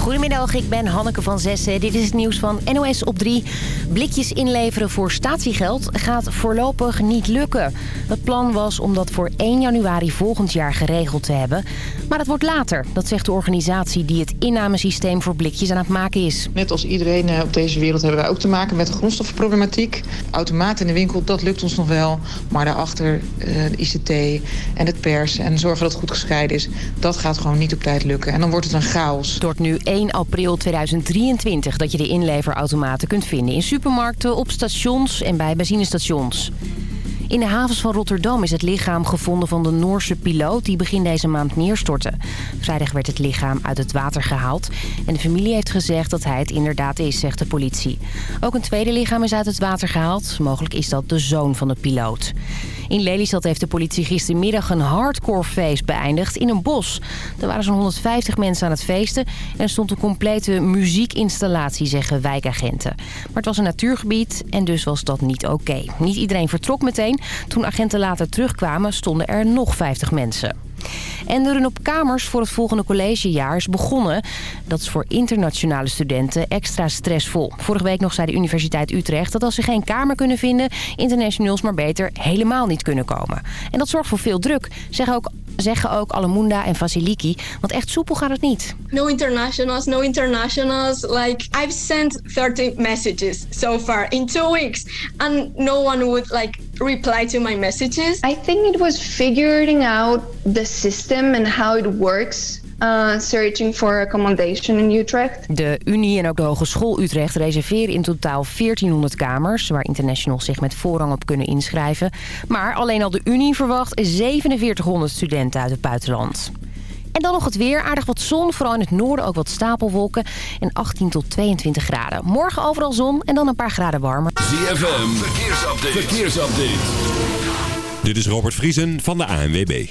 Goedemiddag, ik ben Hanneke van Zessen. Dit is het nieuws van NOS op 3. Blikjes inleveren voor statiegeld gaat voorlopig niet lukken. Het plan was om dat voor 1 januari volgend jaar geregeld te hebben. Maar dat wordt later. Dat zegt de organisatie die het innamesysteem voor blikjes aan het maken is. Net als iedereen eh, op deze wereld hebben wij ook te maken met de grondstoffenproblematiek. Automaat in de winkel, dat lukt ons nog wel. Maar daarachter eh, de ICT en het pers en zorgen dat het goed gescheiden is... dat gaat gewoon niet op tijd lukken. En dan wordt het een chaos. Het wordt nu 1 april 2023 dat je de inleverautomaten kunt vinden... in supermarkten, op stations en bij benzinestations. In de havens van Rotterdam is het lichaam gevonden van de Noorse piloot... die begin deze maand neerstortte. Vrijdag werd het lichaam uit het water gehaald. En de familie heeft gezegd dat hij het inderdaad is, zegt de politie. Ook een tweede lichaam is uit het water gehaald. Mogelijk is dat de zoon van de piloot. In Lelystad heeft de politie gistermiddag een hardcore feest beëindigd in een bos. Er waren zo'n 150 mensen aan het feesten en er stond een complete muziekinstallatie, zeggen wijkagenten. Maar het was een natuurgebied en dus was dat niet oké. Niet iedereen vertrok meteen. Toen agenten later terugkwamen stonden er nog 50 mensen. En de run op kamers voor het volgende collegejaar is begonnen. Dat is voor internationale studenten extra stressvol. Vorige week nog zei de Universiteit Utrecht dat als ze geen kamer kunnen vinden... internationals maar beter helemaal niet kunnen komen. En dat zorgt voor veel druk, zeggen ook zeggen ook Alamunda en Vasiliki. Want echt soepel gaat het niet. No internationals, no internationals. Like, I've sent 30 messages so far in two weeks. And no one would like reply to my messages. I think it was figuring out the system and how it works uh, searching for accommodation in Utrecht. De Unie en ook de Hogeschool Utrecht reserveren in totaal 1400 kamers... waar internationals zich met voorrang op kunnen inschrijven. Maar alleen al de Unie verwacht 4700 studenten uit het buitenland. En dan nog het weer. Aardig wat zon, vooral in het noorden ook wat stapelwolken. En 18 tot 22 graden. Morgen overal zon en dan een paar graden warmer. ZFM, verkeersupdate. verkeersupdate. Dit is Robert Vriesen van de ANWB.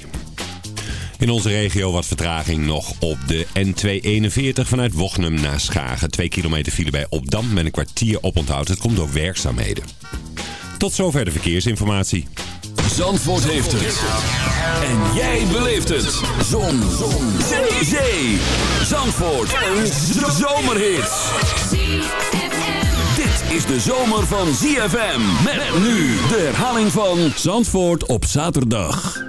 In onze regio wat vertraging nog op de N241 vanuit Wochnum naar Schagen. Twee kilometer file bij Opdam met een kwartier oponthoud. Het komt door werkzaamheden. Tot zover de verkeersinformatie. Zandvoort heeft het. En jij beleeft het. Zon. Zon. Zee. Zandvoort. Een zomerhit. Dit is de zomer van ZFM. Met nu de herhaling van Zandvoort op zaterdag.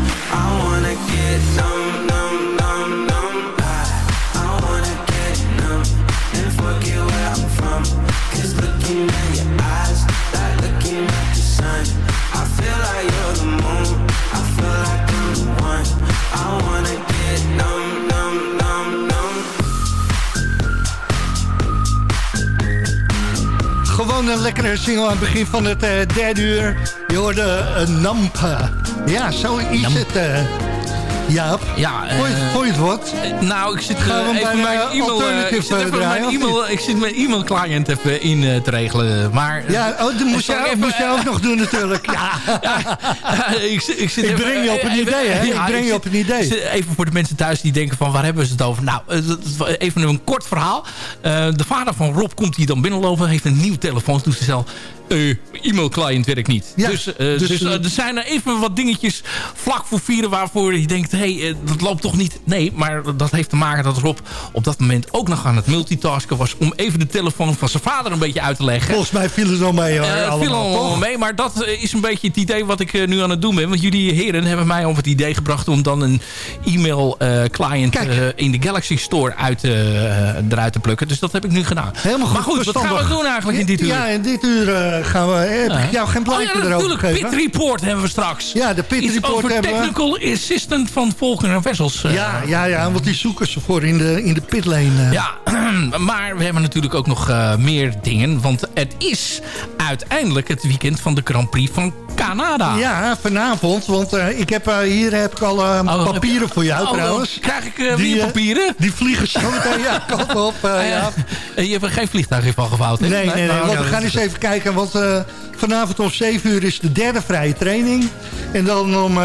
Gewoon een lekkere single aan het begin van het uh, derde uur. Je hoorde een Nampa. Ja, zo is Namp. het. Jaap, ja, uh, vond, je, het wat? nou, ik zit even mijn e-mail... ik zit even mijn e-mail, ik zit mijn e-mail client even in te regelen. Maar, ja, oh, dat moest, je ook nog doen natuurlijk. Ja. ja ik, ik, zit ik breng je op een idee, hè? ik breng je op een idee. Even voor de mensen thuis die denken van waar hebben ze het over? Nou, even een kort verhaal. de vader van Rob komt hier dan binnenlopen, heeft een nieuw telefoontoestel uh, e-mailclient werkt niet. dus, uh, dus, dus uh, er zijn er even wat dingetjes vlak voor vieren waarvoor je denkt, hé, hey, dat loopt toch niet? Nee, maar dat heeft te maken dat Rob op dat moment ook nog aan het multitasken was om even de telefoon van zijn vader een beetje uit te leggen. Volgens mij viel het wel mee hoor. Viel allemaal mee, maar dat is een beetje het idee wat ik nu aan het doen ben. Want jullie heren hebben mij over het idee gebracht om dan een e-mail client in de Galaxy Store uit, eruit te plukken. Dus dat heb ik nu gedaan. Helemaal goed. Maar goed, wat gaan we doen eigenlijk in dit uur? Ja, in dit uur gaan we... Heb ja. ik jou geen plaatje oh, ja, erover gegeven? Pit Report hebben we straks. Ja, de Pit Report over hebben technical assistant van Volker en Vessels. Uh. Ja, ja, ja, want die zoeken ze voor in de, in de pitlane. Ja, maar we hebben natuurlijk ook nog meer dingen. Want het is uiteindelijk het weekend van de Grand Prix van Canada. Ja, vanavond. Want uh, ik heb, uh, hier heb ik al uh, oh, papieren voor jou oh, trouwens. Krijg ik die, weer papieren? Die vliegen zo meteen. ja, kant op. ja. Je hebt er geen vliegtuig van gevouwd? Nee, nee, nee. Want we gaan eens even kijken. Want vanavond om 7 uur is de derde vrije training. En dan om,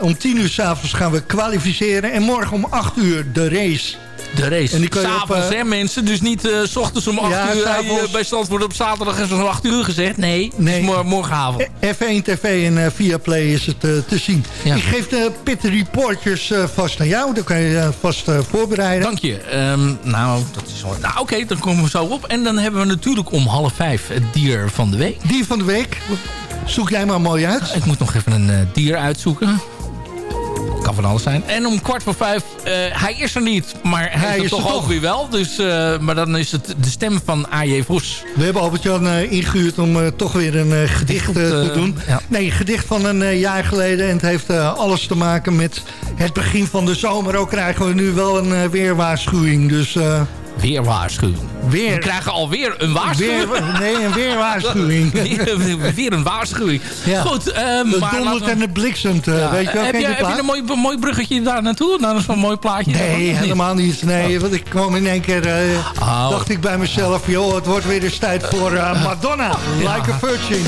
om 10 uur s'avonds gaan we kwalificeren. En morgen om 8 uur de race. De race. En die S'avonds, uh, hè mensen. Dus niet uh, s ochtends om 8 ja, uur. Uh, bij wordt op zaterdag is om 8 uur gezegd. Nee, nee. Mor morgenavond. F1 TV en uh, Viaplay is het te zien. Ja. Ik geef de pit reportjes vast aan jou. Dan kan je vast voorbereiden. Dank je. Um, nou, dat is wel... Nou, oké. Okay, dan komen we zo op. En dan hebben we natuurlijk om half vijf het dier van de week. Dier van de week. Zoek jij maar mooi uit. Ik moet nog even een dier uitzoeken kan van alles zijn. En om kwart voor vijf, uh, hij is er niet, maar hij, hij is toch ook weer wel. Dus, uh, maar dan is het de stem van A.J. Vos. We hebben Albert-Jan uh, ingehuurd om toch weer een gedicht te doen. Ja. Nee, een gedicht van een jaar geleden. En het heeft alles te maken met het begin van de zomer. Ook krijgen we nu wel een weerwaarschuwing. Dus... Weer waarschuwing. Weer. We krijgen alweer een waarschuwing. Weer, nee, een weerwaarschuwing. weer, weer een waarschuwing. Ja. Goed. Het dondert en het bliksemt. Uh, ja. weet je wel, heb, je, heb je een mooi, mooi bruggetje daar naartoe? Is een mooi plaatje. Nee, helemaal niet. Nee, oh. want ik kwam in één keer... Uh, oh. dacht ik bij mezelf... joh, het wordt weer eens tijd voor uh, Madonna. Like a Virgin.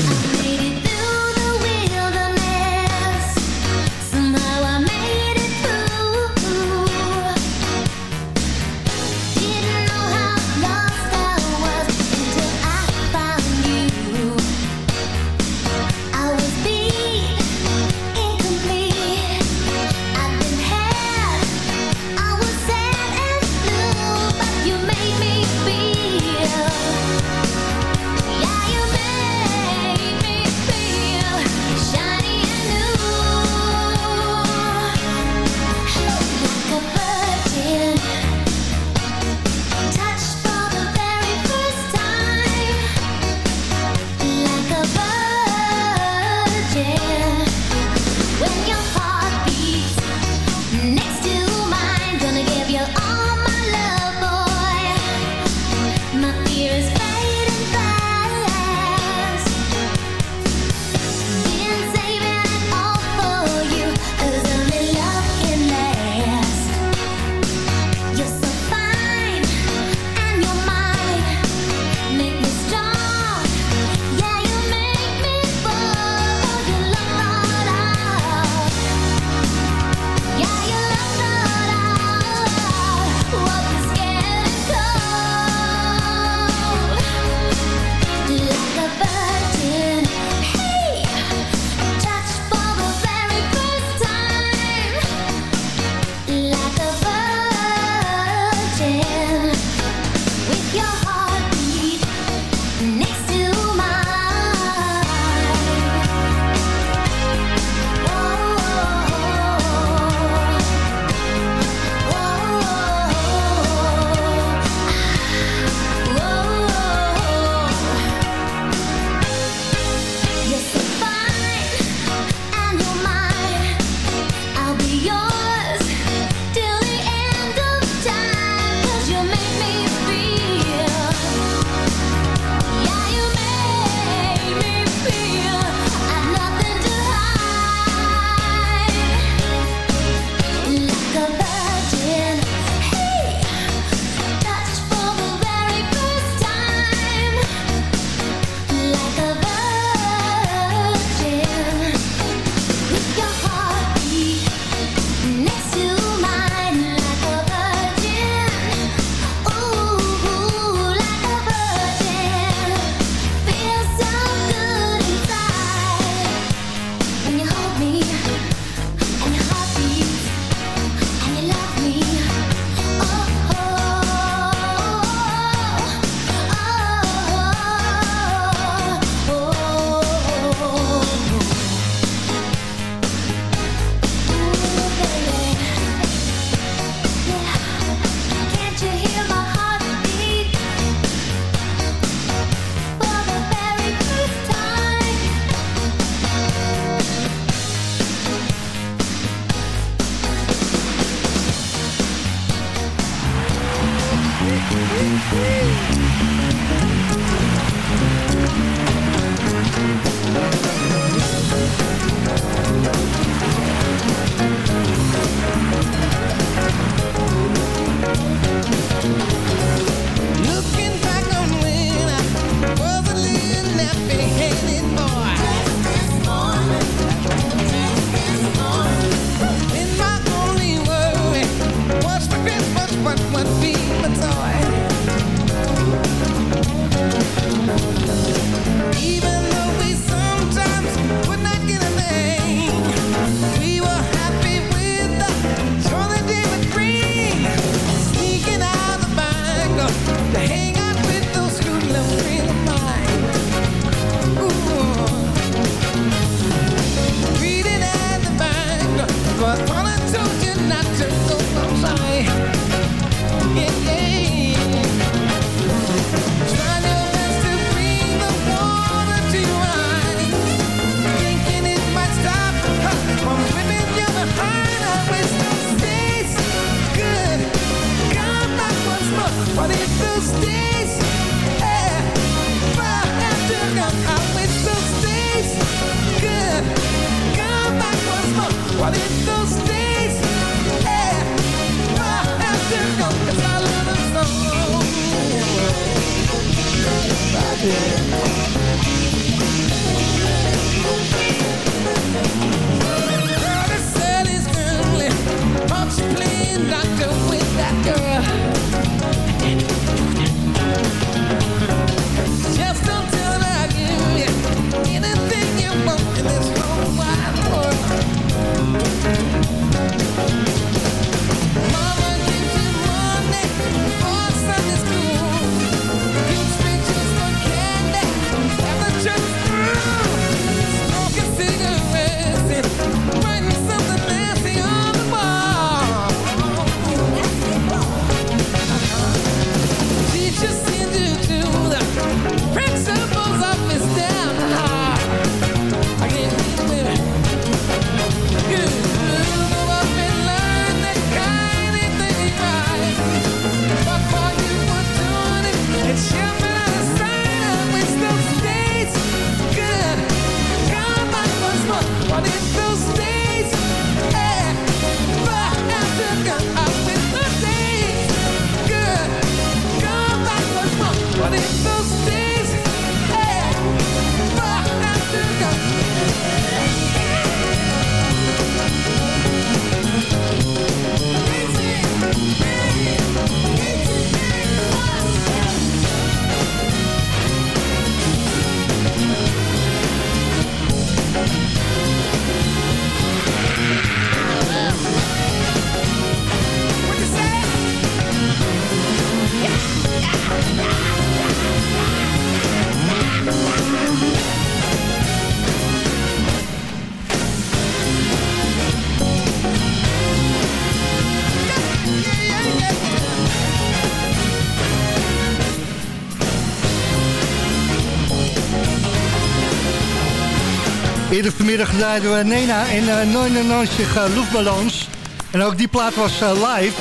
Eerder vanmiddag draaiden we Nena en uh, 99 uh, Luftballons. En ook die plaat was uh, live.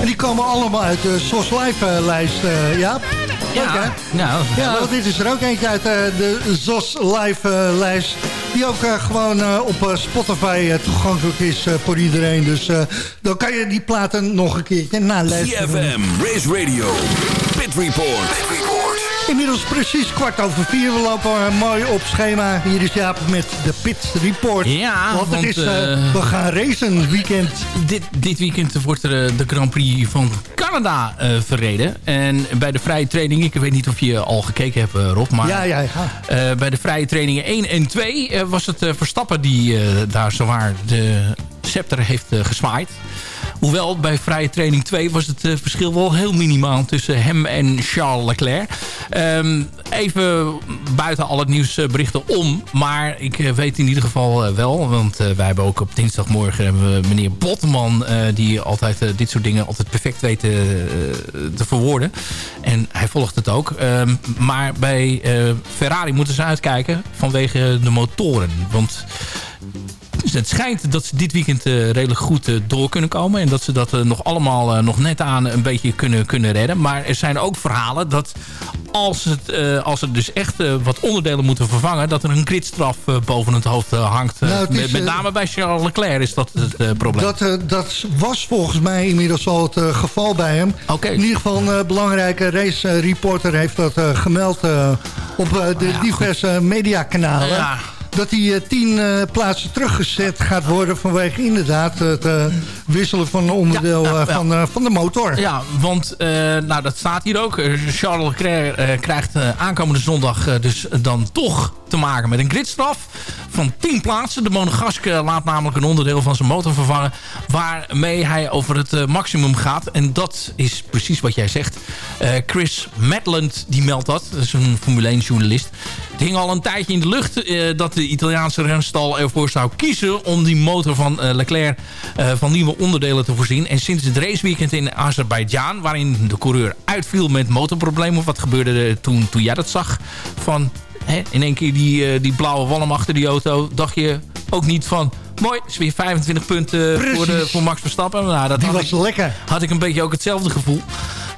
En die komen allemaal uit de SOS Live-lijst, uh, ja? Ja, nou, ja, want dit is er ook eentje uit uh, de ZOS Live-lijst. die ook uh, gewoon uh, op Spotify toegankelijk is voor iedereen. Dus dan kan je die platen nog een keertje naluisteren. CFM, Race Radio, Pit Report. Inmiddels precies kwart over vier. We lopen mooi op schema. Hier is Jaap met de Pit Report. Ja, want, het is, uh, we gaan racen weekend. Dit, dit weekend wordt er de Grand Prix van Canada uh, verreden. En bij de vrije training, ik weet niet of je al gekeken hebt Rob. Maar, ja, ja, ja. Bij de vrije trainingen 1 en 2 was het Verstappen die daar zowaar de scepter heeft geswaaid. Hoewel bij vrije training 2 was het uh, verschil wel heel minimaal tussen hem en Charles Leclerc. Um, even buiten al het nieuwsberichten om. Maar ik uh, weet in ieder geval uh, wel. Want wij hebben ook op dinsdagmorgen hebben we meneer Botman. die altijd dit soort dingen altijd perfect weet te verwoorden. En hij volgt het ook. Um, maar bij Ferrari moeten ze uitkijken vanwege de motoren. Want dus het schijnt dat ze dit weekend uh, redelijk goed uh, door kunnen komen. En dat ze dat uh, nog allemaal nog net aan een beetje kunnen, kunnen redden. Maar er zijn ook verhalen dat als het, als het dus echt wat onderdelen moeten vervangen... dat er een gridstraf boven het hoofd hangt. Nou, met, met, name bij Charles Leclerc is dat het probleem. Dat, dat was volgens mij inmiddels al het geval bij hem. Okay. In ieder geval een belangrijke race reporter heeft dat gemeld op de ja, diverse mediakanalen. Ja dat hij uh, tien uh, plaatsen teruggezet gaat worden... vanwege inderdaad het uh, wisselen van een onderdeel ja, van, van de motor. Ja, want nou, dat staat hier ook. Charles Leclerc krijgt aankomende zondag dus dan toch te maken met een gridstraf van 10 plaatsen. De Monegask laat namelijk een onderdeel van zijn motor vervangen... waarmee hij over het maximum gaat. En dat is precies wat jij zegt. Chris Madland die meldt dat. Dat is een Formule 1 journalist. Het hing al een tijdje in de lucht dat de Italiaanse renstal ervoor zou kiezen... om die motor van uh, Leclerc uh, van nieuwe onderdelen te voorzien. En sinds het raceweekend in Azerbeidzjan... waarin de coureur uitviel met motorproblemen... wat gebeurde er toen, toen jij dat zag? Van hè, in één keer die, uh, die blauwe walm achter die auto... dacht je ook niet van... Mooi, is weer 25 punten voor, de, voor Max Verstappen. Nou, dat die was ik, lekker. Had ik een beetje ook hetzelfde gevoel.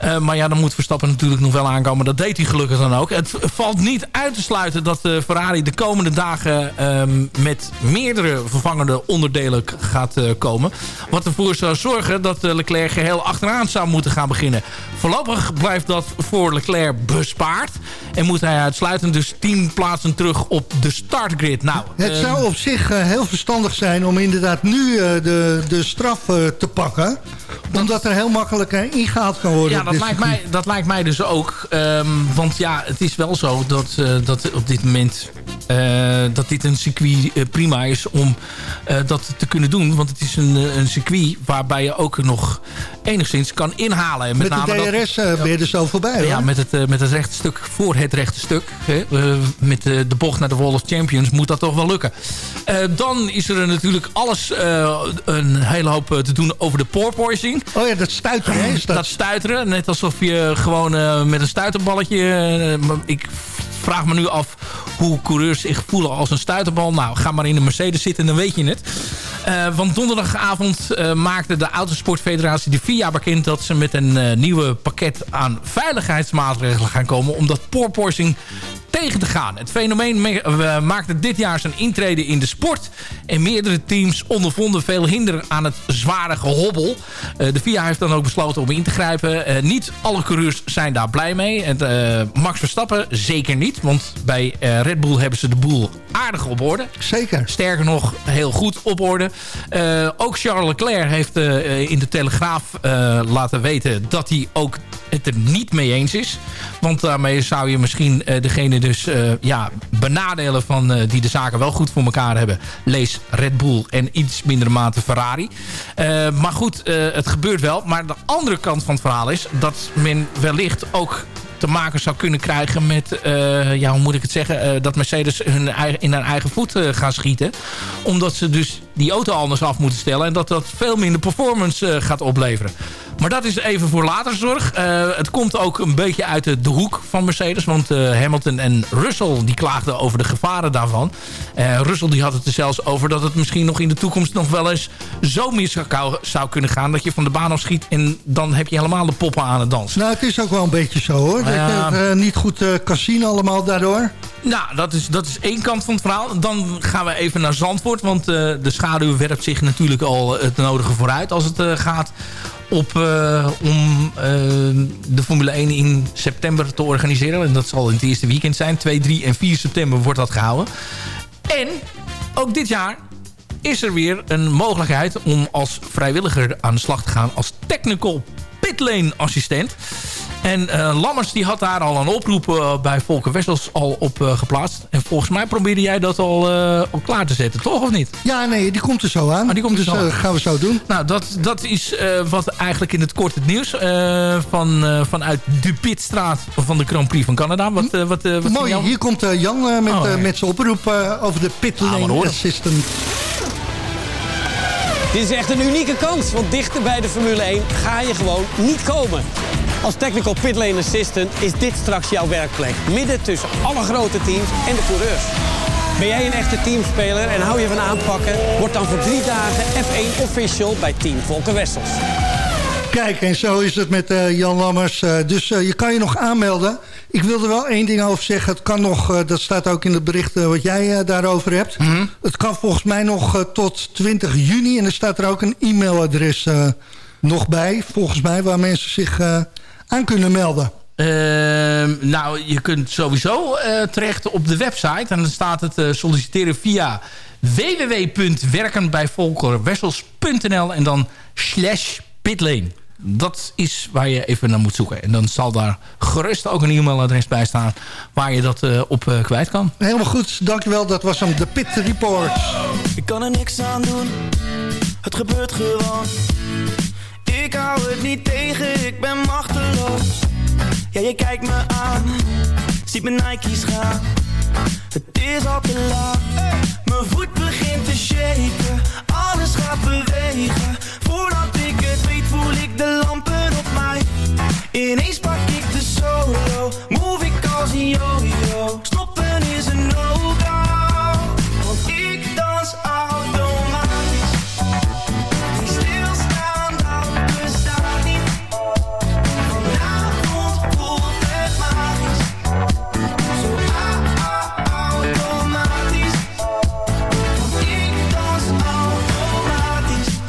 Uh, maar ja, dan moet Verstappen natuurlijk nog wel aankomen. Dat deed hij gelukkig dan ook. Het valt niet uit te sluiten dat uh, Ferrari de komende dagen... Um, met meerdere vervangende onderdelen gaat uh, komen. Wat ervoor zou zorgen dat Leclerc geheel achteraan zou moeten gaan beginnen. Voorlopig blijft dat voor Leclerc bespaard. En moet hij uitsluitend dus 10 plaatsen terug op de startgrid. Nou, het zou ehm, op zich heel verstandig zijn om inderdaad nu de, de straf te pakken omdat er heel makkelijk ingehaald kan worden. Ja, dat, lijkt mij, dat lijkt mij dus ook. Um, want ja, het is wel zo dat, uh, dat op dit moment... Uh, dat dit een circuit uh, prima is om dat te kunnen doen. Want het is een, een circuit waarbij je ook nog enigszins kan inhalen. En met, met name de DRS dat, ben je er zo voorbij hoor. Ja, met het, met het rechte stuk voor het rechte stuk. Hè, met de bocht naar de Wall of Champions moet dat toch wel lukken. dan is er natuurlijk alles een hele hoop te doen over de porpoising. Oh ja, dat stuiteren. Hè, dat? dat stuiteren. Net alsof je gewoon uh, met een stuiterballetje... Uh, ik vraag me nu af hoe coureurs zich voelen als een stuiterbal. Nou, ga maar in de Mercedes zitten, dan weet je het. Uh, want donderdagavond maakte de Autosportfederatie de FIA bekend... dat ze met een uh, nieuwe pakket aan veiligheidsmaatregelen gaan komen... omdat porpoising tegen te gaan. Het fenomeen maakte dit jaar zijn intrede in de sport. En meerdere teams ondervonden veel hinder aan het zware gehobbel. Uh, de FIA heeft dan ook besloten om in te grijpen. Uh, niet alle coureurs zijn daar blij mee. En, uh, Max Verstappen zeker niet. Want bij Red Bull hebben ze de boel aardig op orde. Zeker. Sterker nog, heel goed op orde. ook Charles Leclerc heeft in de Telegraaf laten weten... dat hij ook het er niet mee eens is. Want daarmee zou je misschien degene dus ja, benadelen van die de zaken wel goed voor elkaar hebben. Lees Red Bull en iets mindere mate Ferrari. Maar goed, het gebeurt wel. Maar de andere kant van het verhaal is dat men wellicht ook te maken zou kunnen krijgen met, uh, ja, hoe moet ik het zeggen, uh, dat Mercedes hun eigen, in hun eigen voet uh, gaan schieten. Omdat ze dus die auto anders af moeten stellen en dat dat veel minder performance gaat opleveren. Maar dat is even voor later zorg. het komt ook een beetje uit de, de hoek van Mercedes. Want Hamilton en Russell die klaagden over de gevaren daarvan. Russell die had het er zelfs over dat het misschien nog in de toekomst nog wel eens zo mis zou, zou kunnen gaan. Dat je van de baan af schiet en dan heb je helemaal de poppen aan het dansen. Nou, het is ook wel een beetje zo hoor dat je uh, niet goed uh, zien allemaal daardoor? Nou, dat is, dat is één kant van het verhaal. Dan gaan we even naar Zandvoort. Want uh, de schaduw werpt zich natuurlijk al het nodige vooruit als het gaat op, om de Formule 1 in september te organiseren. En dat zal in het eerste weekend zijn. 2, 3 en 4 september wordt dat gehouden. En ook dit jaar is er weer een mogelijkheid om als vrijwilliger aan de slag te gaan als technical pitlane assistent. En uh, Lammers die had daar al een oproep uh, bij Volker Wessels al op uh, geplaatst. En volgens mij probeerde jij dat al, al klaar te zetten, toch of niet? Ja, nee, die komt er zo aan. Ah, die komt dus, er zo aan. gaan we zo doen. Nou, dat, dat is wat eigenlijk in het kort het nieuws van, vanuit de Pitstraat van de Grand Prix van Canada. Wat, wat, wat Mooi, hier komt Jan met, oh, met zijn oproep over de pit lane assistant. Dit is echt een unieke kans, want dichter bij de Formule 1 ga je gewoon niet komen. Als Technical Pitlane Assistant is dit straks jouw werkplek. Midden tussen alle grote teams en de coureurs. Ben jij een echte teamspeler en hou je van aanpakken? Word dan voor drie dagen F1 official bij Team Volker Wessels. Kijk, en zo is het met uh, Jan Lammers. Uh, dus uh, je kan je nog aanmelden. Ik wilde wel één ding over zeggen. Het kan nog, dat staat ook in het bericht wat jij daarover hebt. Mm -hmm. Het kan volgens mij nog tot 20 juni. En er staat er ook een e-mailadres nog bij, volgens mij, waar mensen zich aan kunnen melden. Uh, nou, je kunt sowieso uh, terecht op de website. En dan staat het uh, solliciteren via www.werkenbijvolkerwessels.nl en dan slash pitlane. Dat is waar je even naar moet zoeken. En dan zal daar gerust ook een e-mailadres bij staan... waar je dat uh, op uh, kwijt kan. Helemaal goed, dankjewel. Dat was hem, de Pit Report. Ik kan er niks aan doen. Het gebeurt gewoon. Ik hou het niet tegen, ik ben machteloos. Ja, je kijkt me aan, ziet mijn Nike's gaan. Het is al te laat, mijn voet begint te shaken. Alles gaat bewegen, voordat ik het weet voel ik de lampen op mij. Ineens pak ik de solo, move ik als een yo-yo. Stoppen is een no-go,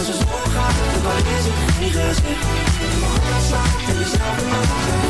als de zon gaat al is het geen gezicht. Mijn hart slaat in dezelfde maat. Ik voel de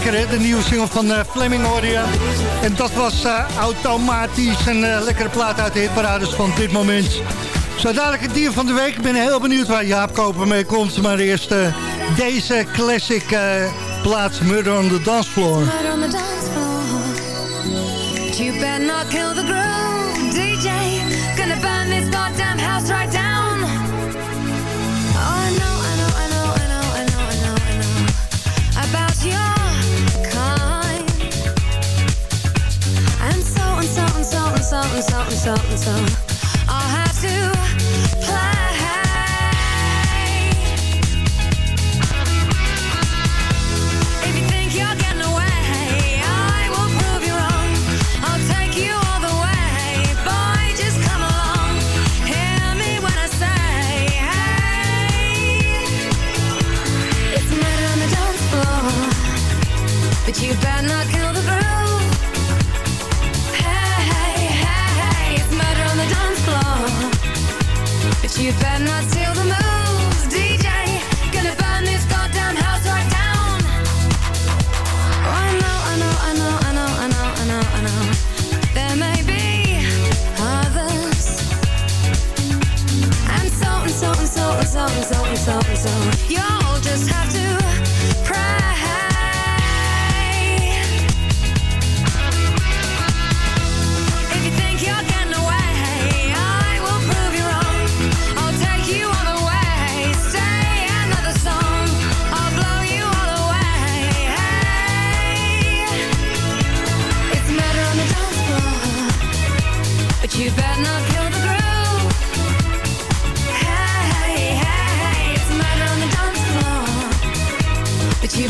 De nieuwe single van uh, Fleming Audio. En dat was uh, automatisch een uh, lekkere plaat uit de hitparades van dit moment. Zo dadelijk het dier van de week. Ik ben heel benieuwd waar Jaap Koper mee komt. Maar eerst deze classic plaat Murder on the Dance Floor. You better not kill the groove, DJ. Gonna burn this goddamn house right down. And so and so and so and so and so. I'll have to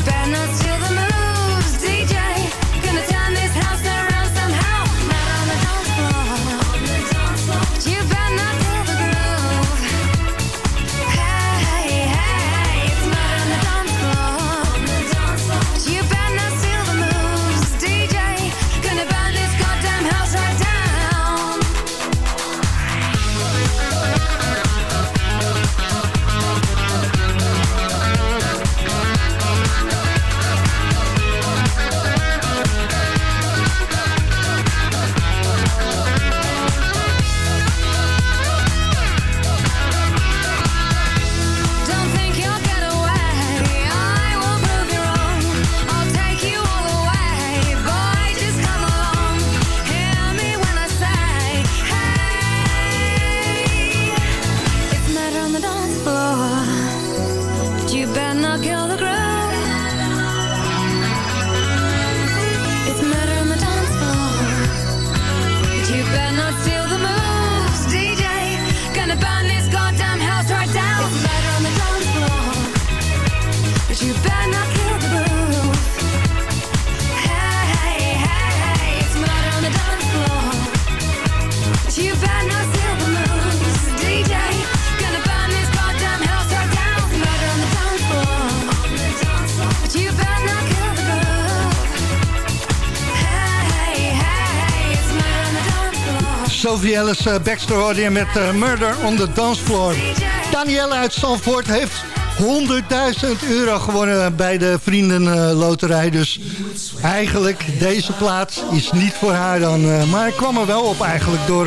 but you better not steal the moves, Sophie Ellis uh, Baxter hoorde met uh, Murder on the Dance Floor. Danielle uit Zandvoort heeft 100.000 euro gewonnen bij de Vriendenloterij. Dus eigenlijk, deze plaats is niet voor haar dan. Uh, maar ik kwam er wel op eigenlijk door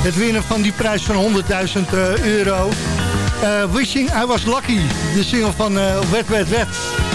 het winnen van die prijs van 100.000 euro. Wishing I Was Lucky, de single van Wet Wet Wet.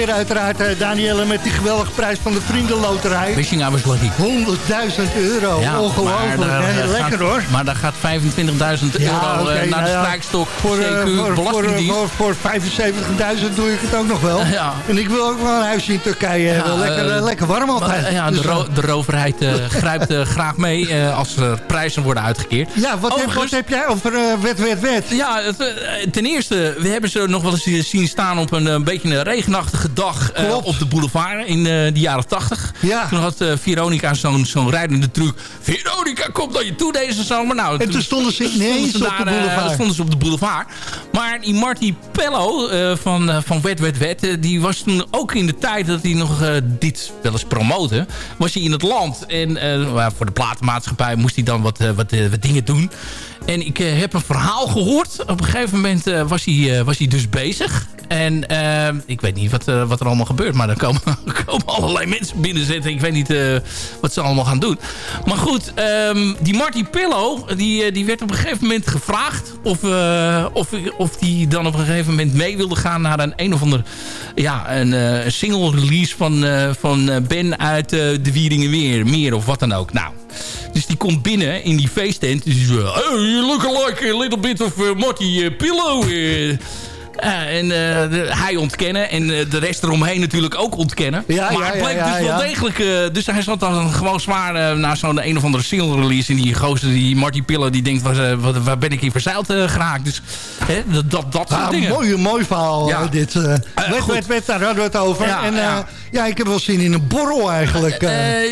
Feliciteren uiteraard uh, Danielle met die geweldige prijs van de Vriendenloterij. Wishing I was lucky. 100.000 euro, ja, ongelooflijk. Daar, Lekker gaat, hoor. Maar daar gaat 25.000 euro okay, uh, naar de strijkstok voor, CQ voor, Belastingdienst. Voor, voor, voor 75.000 doe ik het ook nog wel. Ja. En ik wil ook wel een huisje in Turkije hebben. Lekker, lekker warm altijd. Ja, dus, de, ro de roverheid grijpt graag mee als er prijzen worden uitgekeerd. Ja, wat, heb, wat heb, jij over wet, wet, wet? Ja, ten eerste, we hebben ze nog wel eens zien staan op een, een beetje een regenachtige dag uh, op de boulevard in uh, de jaren 80. Ja. Toen had uh, Veronica zo'n zo'n rijdende truc. Veronica, komt naar je toe deze zomer. Nou, en toen stonden ze ineens op de boulevard. stonden ze op de boulevard. Maar die Marty Pello van, van Wet Wet Wet... die was toen ook in de tijd dat hij nog dit wel eens promoten... was hij in het land. En voor de platenmaatschappij moest hij dan wat, wat, wat dingen doen... En ik heb een verhaal gehoord. Op een gegeven moment was, hij, was hij dus bezig. En ik weet niet wat, wat er allemaal gebeurt. Maar er komen, komen allerlei mensen binnenzetten. Ik weet niet wat ze allemaal gaan doen. Maar goed, um, die Marty Pillow... Die, die werd op een gegeven moment gevraagd... Of, of, of die dan op een gegeven moment mee wilde gaan... naar een een of ander... Ja, een single release van, van Ben uit de Wieringenmeer. Meer of wat dan ook. Nou... Dus die komt binnen in die feesttent. Dus die zegt, oh, you look like a little bit of Marty Pillow. Uh, Eh, en eh, de- hij ontkennen. En eh, de rest eromheen natuurlijk ook ontkennen. Ja, maar ja, het bleek ja, ja, dus wel ja. degelijk... eh, dus hij zat dan gewoon zwaar naar zo'n een of andere single release. En die gozer, die Marty Pillen, die denkt... Waar, wat, waar ben ik in verzeild geraakt? Dus hè, dat, dat, dat soort Ah, dingen. mooi, mooi verhaal Ja. dit. Wet, goed. wet, wet, daar hadden we het over. Ja, en ja. ja. ik heb wel zin in een borrel eigenlijk.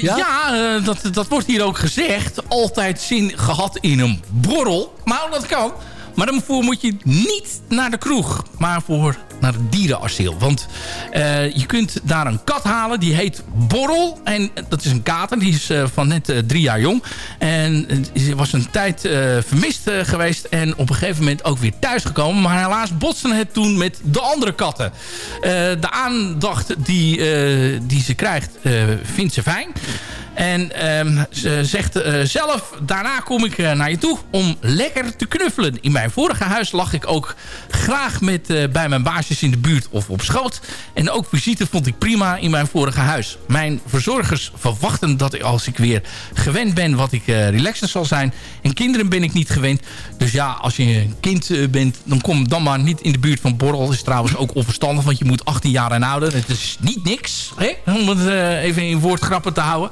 ja, eh, dat, dat wordt hier ook gezegd. Altijd zin gehad in een borrel. Maar dat kan. Maar daarvoor moet je niet naar de kroeg. Maar voor naar het dierenasiel. Want eh, je kunt daar een kat halen. Die heet Borrel. En dat is een kater. Die is eh, van net eh, drie jaar jong. En ze was een tijd vermist geweest. En op een gegeven moment ook weer thuisgekomen. Maar helaas botste het toen met de andere katten. De aandacht die, die ze krijgt, vindt ze fijn. En ehm, ze zegt zelf, daarna kom ik naar je toe om lekker te knuffelen. In mijn vorige huis lag ik ook graag met, eh, bij mijn baasjes in de buurt of op schoot. En ook visite vond ik prima in mijn vorige huis. Mijn verzorgers verwachten dat ik, als ik weer gewend ben wat ik eh relaxer zal zijn. En kinderen ben ik niet gewend. Dus ja, als je een kind eh, bent, dan kom dan maar niet in de buurt van Borrel. Dat is trouwens ook onverstandig, want je moet 18 jaar en ouder. Het is niet niks, hè? om het even in woordgrappen te houden.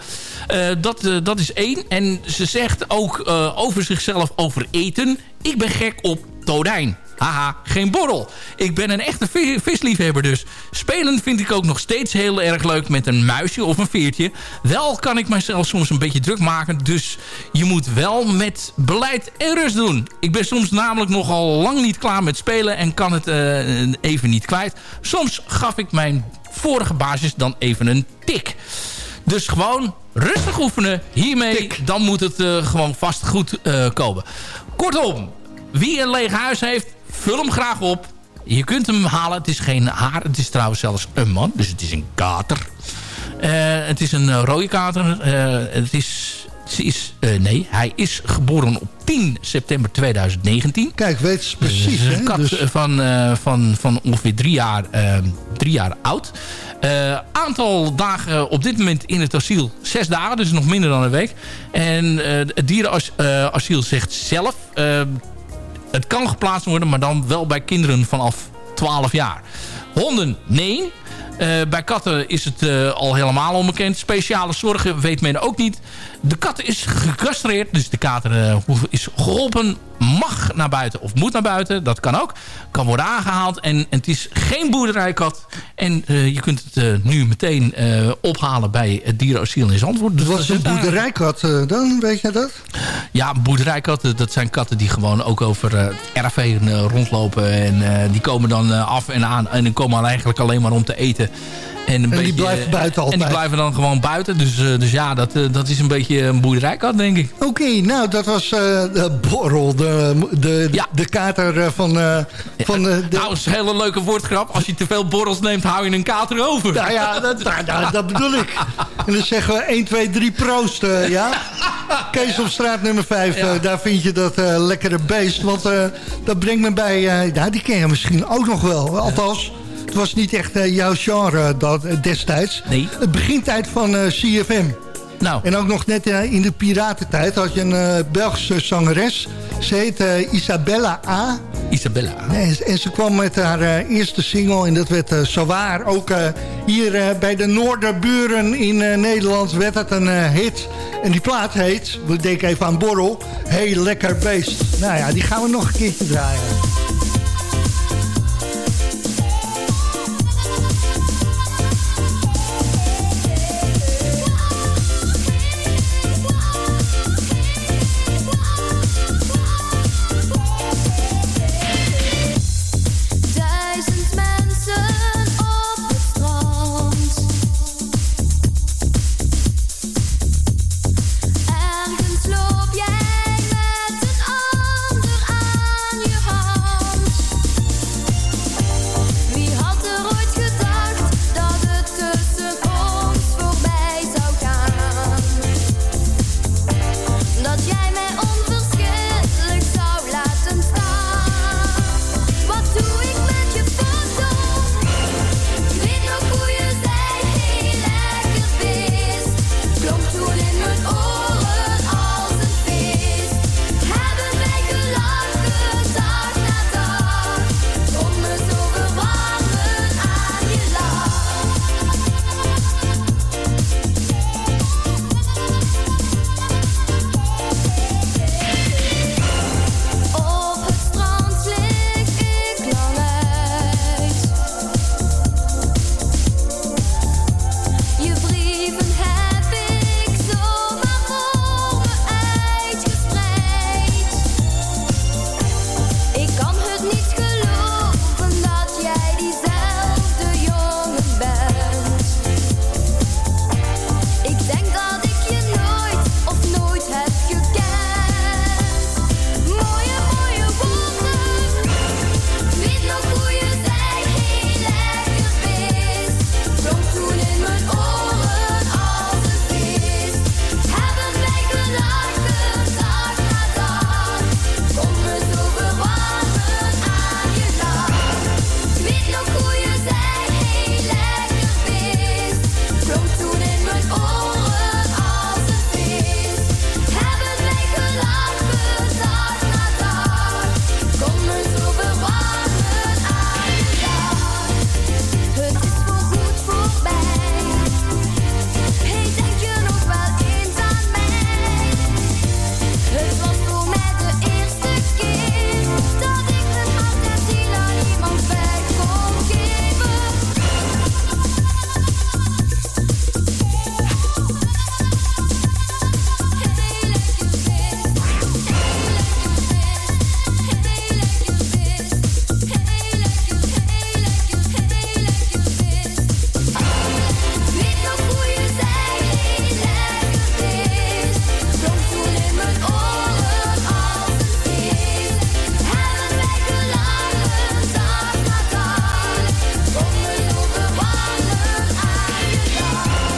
Dat, dat is één. En ze zegt ook over zichzelf over eten. Ik ben gek op tonijn. Haha, geen borrel. Ik ben een echte vi- visliefhebber dus. Spelen vind ik ook nog steeds heel erg leuk met een muisje of een veertje. Wel kan ik mijzelf soms een beetje druk maken. Dus je moet wel met beleid en rust doen. Ik ben soms namelijk nogal lang niet klaar met spelen en kan het eh, even niet kwijt. Soms gaf ik mijn vorige basis dan even een tik. Dus gewoon rustig oefenen. Hiermee, dan moet het eh, gewoon vast goed eh, komen. Kortom, wie een leeg huis heeft, vul hem graag op. Je kunt hem halen. Het is geen haar. Het is trouwens zelfs een man. Dus het is een kater. Eh, het is een eh, rode kater. Eh, het is... Ze is, nee, hij is geboren op 10 september 2019. Kijk, weet ze precies. Dus hè? een kat Dus- van, van, van ongeveer drie jaar, drie jaar oud. Aantal dagen op dit moment in het asiel, zes dagen, dus nog minder dan een week. En eh, het dierenasiel zegt zelf, het kan geplaatst worden, maar dan wel bij kinderen vanaf 12 jaar. Honden, nee. Eh, bij katten is het eh, al helemaal onbekend. Speciale zorgen weet men ook niet. De kat is gecastreerd, dus de kater eh, is geholpen. Mag naar buiten of moet naar buiten, dat kan ook. Kan worden aangehaald en, en het is geen boerderijkat. En eh, je kunt het eh, nu meteen ophalen bij het dierenasiel in Zandvoort. Dus Wat dat is een boerderijkat dan? Weet je dat? ja, boerderijkatten, dat zijn katten die gewoon ook over het erf heen rondlopen. En die komen dan af en aan. En die komen eigenlijk alleen maar om te eten. En, een die blijven buiten En die altijd. blijven dan gewoon buiten. Dus, eh, dus ja, dat, eh, dat is een beetje een boerderijkat, denk ik. Oké, nou, dat was eh, de borrel, de, de, de kater eh, van, eh, van de, de... Nou, dat is een hele leuke woordgrap. Als je te veel borrels neemt, hou je een kater over. Nou ja, dat, nou, nou, dat bedoel ik. En dan zeggen we 1, 2, 3 proost, eh, ja? Kees op straat nummer 5, daar vind je dat eh, lekkere beest. Want eh, dat brengt me bij, eh nou, die ken je misschien ook nog wel. Althans, het was niet echt eh, jouw genre dat, eh, destijds. Nee. Het begintijd van eh, CFM. Nou. En ook nog net eh, in de piratentijd had je een eh, Belgische zangeres. Ze heet eh, Isabella A. Isabella. En, en ze kwam met haar eh, eerste single en dat werd eh zowaar. Ook eh, hier eh, bij de Noorderburen in eh, Nederland werd het een eh, hit. En die plaat heet, we denken even aan Borrel, Heel Lekker Beest. Nou ja, die gaan we nog een keertje draaien.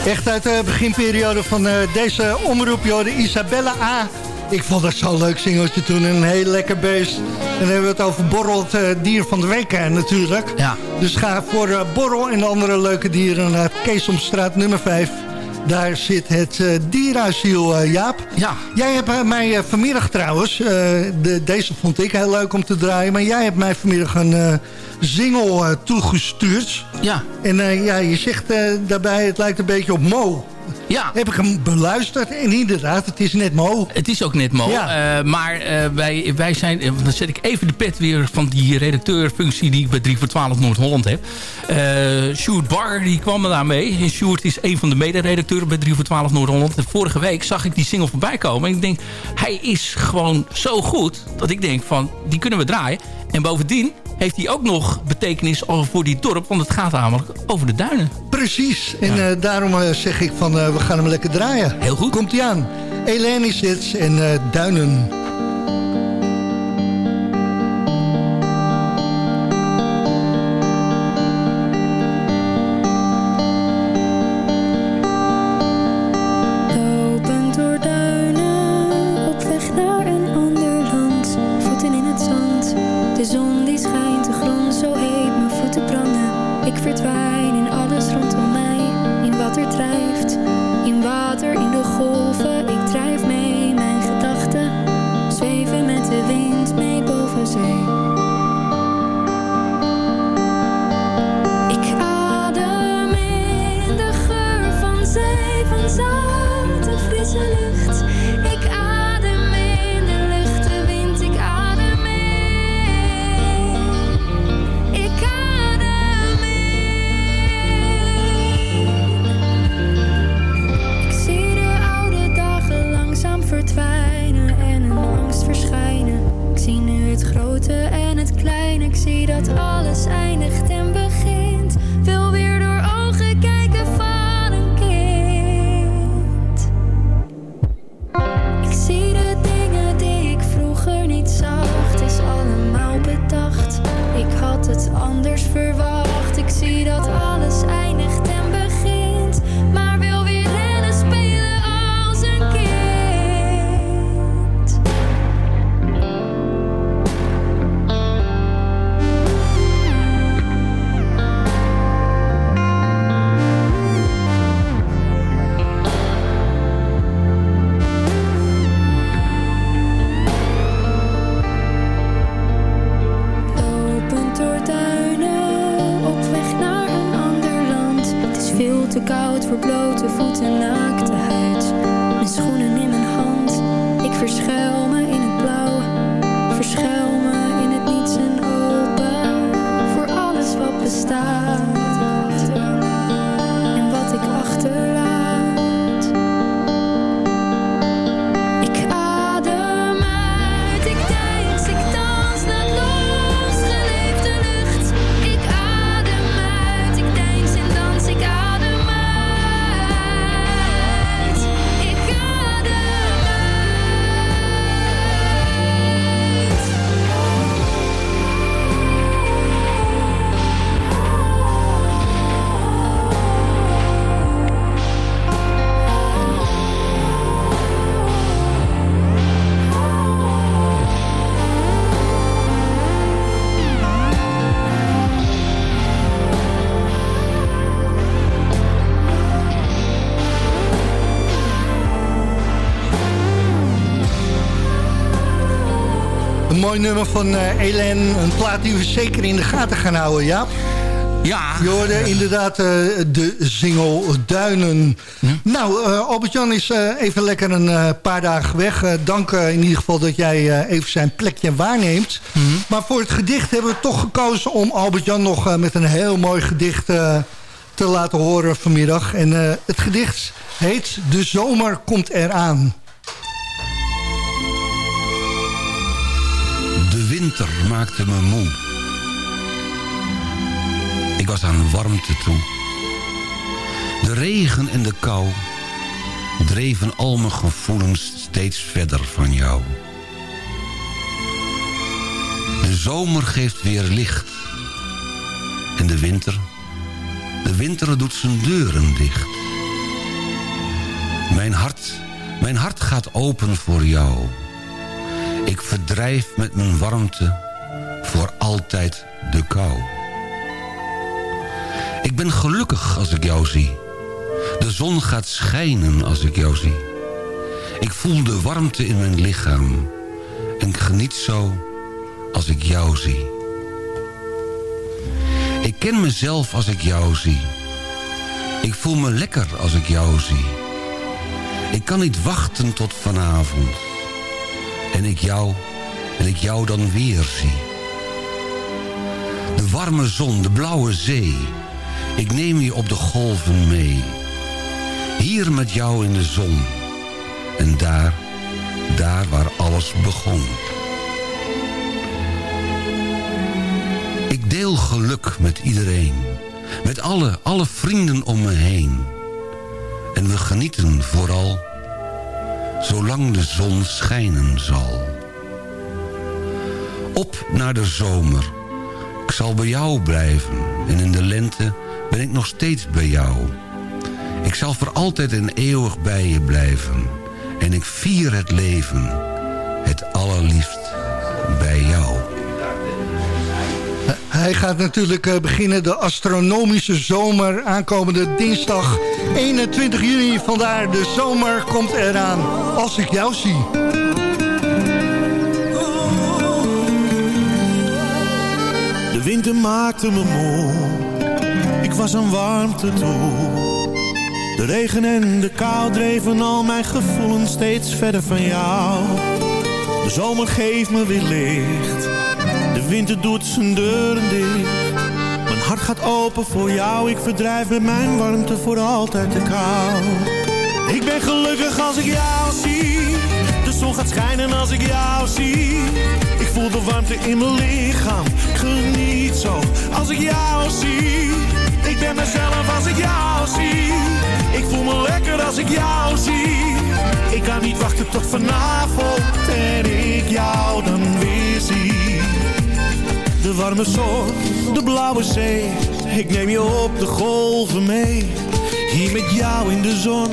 Echt uit de beginperiode van eh, deze omroep, joh, de Isabella A. Ik vond dat zo'n leuk singeltje toen, een heel lekker beest. En dan hebben we het over Borrel, het eh, dier van de week natuurlijk. Ja. Dus ga voor eh, Borrel en de andere leuke dieren naar Keesomstraat nummer 5. Daar zit het eh, Jaap. Ja. Jij hebt eh, mij vanmiddag trouwens, de, deze vond ik heel leuk om te draaien... maar jij hebt mij vanmiddag een single eh, toegestuurd. Ja. En ja, je zegt daarbij, het lijkt een beetje op Mo. Ja. Heb ik hem beluisterd en inderdaad, het is net Mo. Het is ook net Mo. Ja. Eh, maar eh, wij, wij zijn... eh, Dan zet ik even de pet weer van die redacteurfunctie... die ik bij 3 voor 12 Noord-Holland heb. Eh Sjoerd Bar, die kwam me daar mee. En Sjoerd is een van de mederedacteuren bij 3 voor 12 Noord-Holland. En vorige week zag ik die single voorbij komen. En ik denk, hij is gewoon zo goed... dat ik denk van, die kunnen we draaien. En bovendien heeft hij ook nog betekenis voor die dorp. Want het gaat namelijk over de duinen. Precies, en eh, daarom eh, zeg ik van, eh, we gaan hem lekker draaien. Heel goed. Komt hij aan. Eleni zit en eh, Duinen. Mooi nummer van eh Elen, een plaat die we zeker in de gaten gaan houden, Jaap. Ja. Je hoorde inderdaad eh, de single Duinen. Nou, eh, Albert-Jan is even lekker een paar dagen weg. Dank in ieder geval dat jij even zijn plekje waarneemt. Maar voor het gedicht hebben we toch gekozen om Albert-Jan nog met een heel mooi gedicht te laten horen vanmiddag. En het gedicht heet De zomer komt eraan. Winter maakte me moe. Ik was aan warmte toe. De regen en de kou dreven al mijn gevoelens steeds verder van jou. De zomer geeft weer licht. En de winter, de winter doet zijn deuren dicht. Mijn hart, mijn hart gaat open voor jou. Ik verdrijf met mijn warmte voor altijd de kou. Ik ben gelukkig als ik jou zie. De zon gaat schijnen als ik jou zie. Ik voel de warmte in mijn lichaam. En ik geniet zo als ik jou zie. Ik ken mezelf als ik jou zie. Ik voel me lekker als ik jou zie. Ik kan niet wachten tot vanavond. En ik jou, en ik jou dan weer zie. De warme zon, de blauwe zee. Ik neem je op de golven mee. Hier met jou in de zon. En daar, daar waar alles begon. Ik deel geluk met iedereen. Met alle, alle vrienden om me heen. En we genieten vooral, zolang de zon schijnen zal. Op naar de zomer. Ik zal bij jou blijven. En in de lente ben ik nog steeds bij jou. Ik zal voor altijd en eeuwig bij je blijven. En ik vier het leven, het allerliefst bij jou. Hij gaat natuurlijk eh, beginnen de astronomische zomer aankomende dinsdag 21 juni. Vandaar de zomer komt eraan als ik jou zie. De winter maakte me moe, ik was aan warmte toe. De regen en de kou dreven al mijn gevoelens steeds verder van jou. De zomer geeft me weer licht, de winter doet zijn deuren dicht. Hart gaat open voor jou, ik verdrijf met mijn warmte voor altijd de kou. Ik ben gelukkig als ik jou zie, de zon gaat schijnen als ik jou zie. Ik voel de warmte in mijn lichaam, geniet zo als ik jou zie. Ik ben mezelf als ik jou zie. Ik voel me lekker als ik jou zie. Ik kan niet wachten tot vanavond en ik jou dan weer zie. De warme zon, de blauwe zee. Ik neem je op de golven mee. Hier met jou in de zon,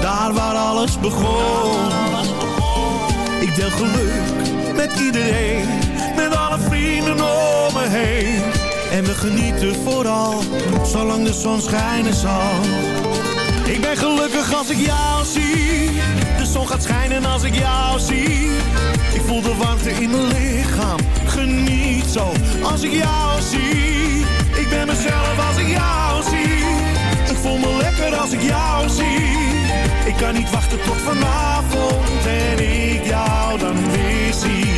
daar waar alles begon. Ik deel geluk met iedereen, met alle vrienden om me heen. En we genieten vooral, zolang de zon schijnen zal. Ik ben gelukkig als ik jou zie. De zon gaat schijnen als ik jou zie. Ik voel de warmte in mijn lichaam. Geniet zo als ik jou zie. Ik ben mezelf als ik jou zie. Ik voel me lekker als ik jou zie. Ik kan niet wachten tot vanavond en ik jou dan weer zie.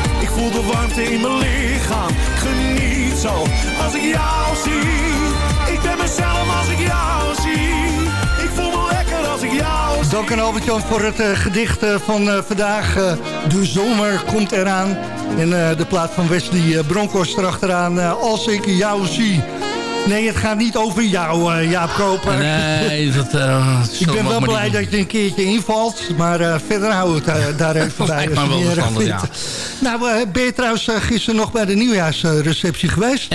Voel de warmte in mijn lichaam. Geniet zo als ik jou zie. Ik ben mezelf als ik jou zie. Ik voel me lekker als ik jou zie. Dank aan Albert-Jan voor het eh, gedicht eh, van eh, vandaag. de zomer komt eraan. En de plaat van Wesley Bronkhorst erachteraan. als ik jou zie. Nee, het gaat niet over jou, eh, Jaap Koper. Nee, dat... eh, ik ben we wel maar blij niet dat je een keertje invalt. Maar eh, verder houden we het eh, daar even bij. Als je wel verstandig. Nou, ben je trouwens gisteren nog bij de nieuwjaarsreceptie geweest?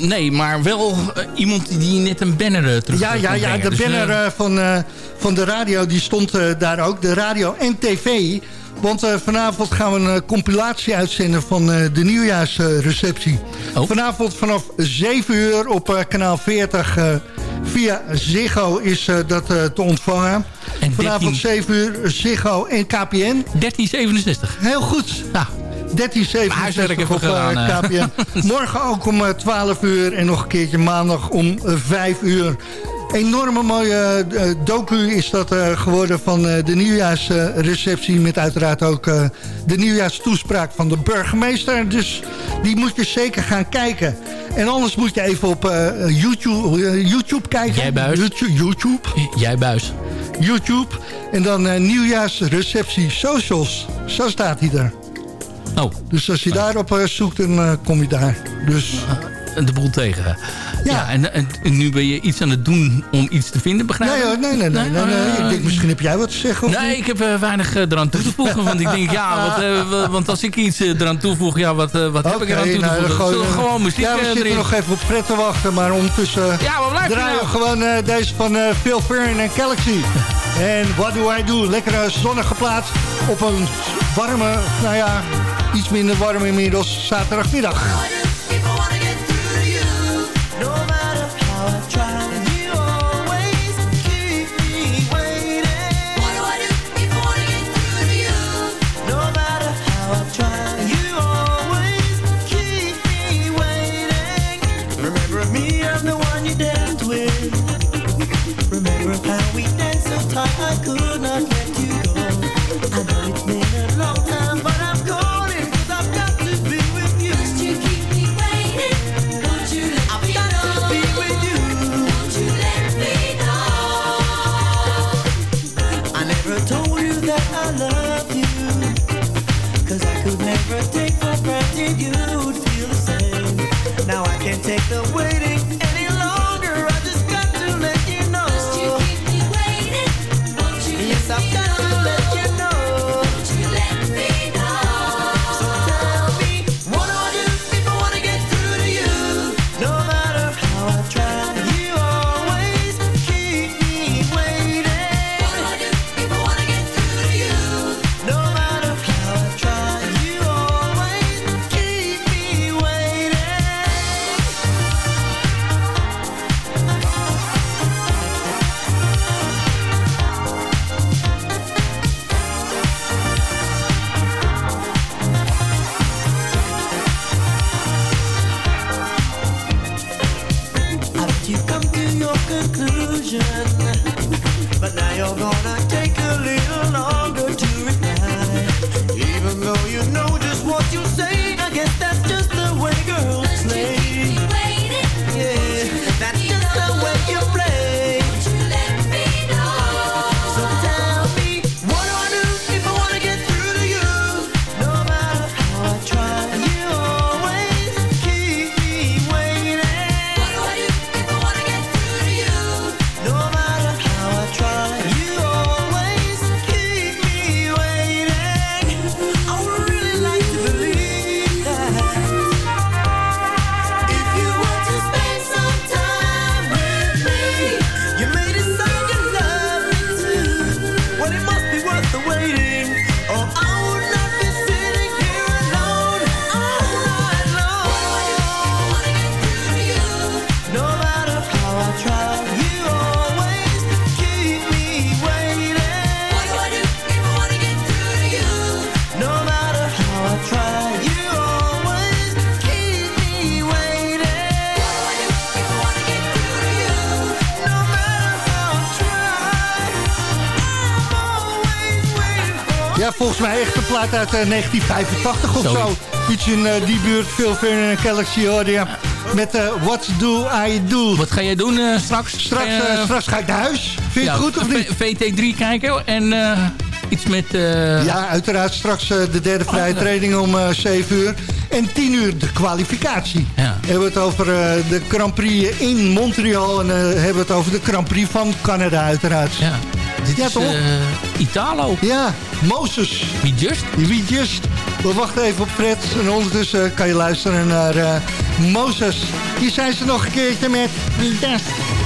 Nee, maar wel iemand die net een banner terug Ja, ja, ja, de Dus, banner van, van de radio die stond daar ook. De radio en tv. Want eh, vanavond gaan we een eh, compilatie uitzenden van eh, de nieuwjaarsreceptie. Oh. Vanavond vanaf 7 uur op kanaal 40 eh, Via Ziggo is dat te ontvangen. En Vanavond 7 uur Ziggo en KPN. 1367. Heel goed. Nou, 1367 even op. KPN. Morgen ook om eh, 12 uur en nog een keertje maandag om eh, 5 uur. Enorme mooie eh, docu is dat eh, geworden van eh, de nieuwjaarsreceptie... met uiteraard ook eh, de nieuwjaarstoespraak van de burgemeester. Dus die moet je zeker gaan kijken. En anders moet je even op eh, YouTube, eh, YouTube kijken. Jij buis. YouTube. YouTube. Jij buis. YouTube. En dan eh, nieuwjaarsreceptie socials. Zo staat hij er. Oh. Dus als je daarop eh, zoekt, dan eh, kom je daar. Dus De boel tegen. Ja, en, en, en nu ben je iets aan het doen om iets te vinden, begrijp je? nee, nee, nee, nee, nee. Ik denk, misschien heb jij wat te zeggen. Of Nee, niet? ik heb eh, weinig eh, eraan toe te voegen. Want ik denk, ja, wat, eh, want als ik iets eh, eraan toevoeg, ja, wat, eh, wat heb ik eraan toe te nou, voegen? we- gewoon muziek Ja, we eh, zitten erin? nog even op Fred te wachten. Maar ondertussen Ja, draaien we nou? gewoon eh, deze van eh, Phil Fern en Galaxy. en What Do I Do? Lekkere zonnige plaats op een warme, nou ja, iets minder warm inmiddels zaterdagmiddag. Uit eh, 1985 of zo. Iets in eh, die buurt, Phil Fern en Galaxy hoorde je. Met eh What Do I Do? Wat ga jij doen straks? Straks, straks ga ik naar huis. Vind je ja, het goed of niet? V- VT3 kijken en iets met... Ja, uiteraard straks de derde vrije training om eh 7 uur. En 10 uur de kwalificatie. Ja. Hebben we het over de Grand Prix in Montreal. En hebben we het over de Grand Prix van Canada uiteraard. Ja. Dit Ja, is toch? Italo. Ja, Moses. Wie just? Wie just. We wachten even op Fred. En ondertussen kan je luisteren naar eh, Moses. Hier zijn ze nog een keertje met Wie. Just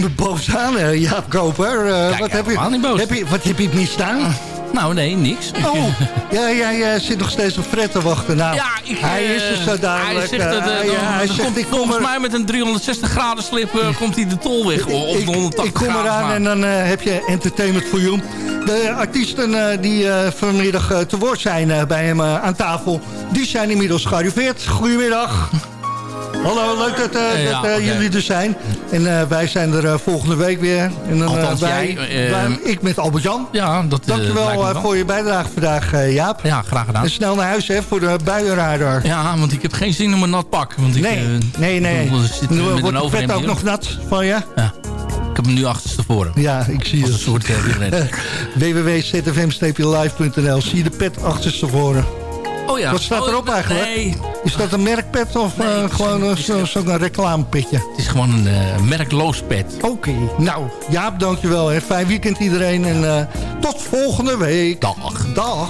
me boos aan, uh, Jaap Koper? Uh, wat, heb je, niet boos. Heb je, wat heb je niet staan? Nou, nee, niks. Oh, ja, jij zit nog steeds op Fred te wachten. Nou, ja, ik, hij is er zo dadelijk. Hij zegt, dat, uh, ja, hij zegt komt, ik volgens mij met een 360 graden slip uh, komt hij de tol weg. Op de 180 ik kom eraan en dan uh, heb je Entertainment for You. De artiesten die vanmiddag te woord zijn bij hem aan tafel... die zijn inmiddels gearriveerd. Goedemiddag. Hallo, leuk dat, uh, ja, dat uh, okay. jullie er zijn. En uh, wij zijn er volgende week weer. En dan, Althans, wij, jij, wij, ik met Albert-Jan. Ja, dat Dankjewel voor je bijdrage vandaag, Jaap. Ja, graag gedaan. En snel naar huis hè, voor de buienradar. Ja, want ik heb geen zin om een nat pak. Want ik, nee, nee, nee. Nu wordt de vet ook nog nat van je? Ja. Ik heb hem nu achterstevoren. Ja, ik zie het. een soort www.zfmstlive.nl Zie je de pet achterstevoren. Oh ja. Wat staat oh, erop eigenlijk? Nee. Is dat een merkpet of nee, uh, gewoon een, zo'n zo reclamepetje? Het is gewoon een uh, merkloos pet. Oké. Okay. Nou, Jaap, dankjewel. Hè. Fijn weekend iedereen. En uh, tot volgende week. Dag. Dag.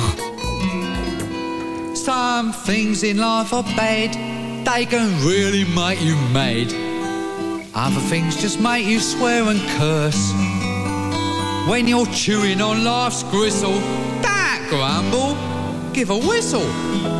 Some things in life are bad. They can really make you mad. Other things just make you swear and curse. When you're chewing on life's gristle, don't grumble. Give a whistle.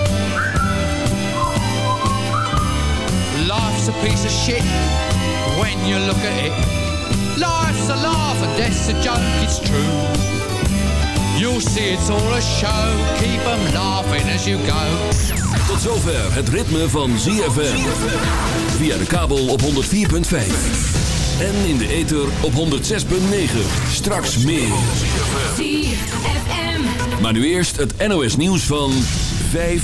Piece of shit when you look at it. Life's a laugh and death's a joke, it's true. You'll see it's all a show, keep them laughing as you go. Tot zover het ritme van ZFM. Via de kabel op 104.5. En in de ether op 106.9. Straks meer. Maar nu eerst het NOS nieuws van 5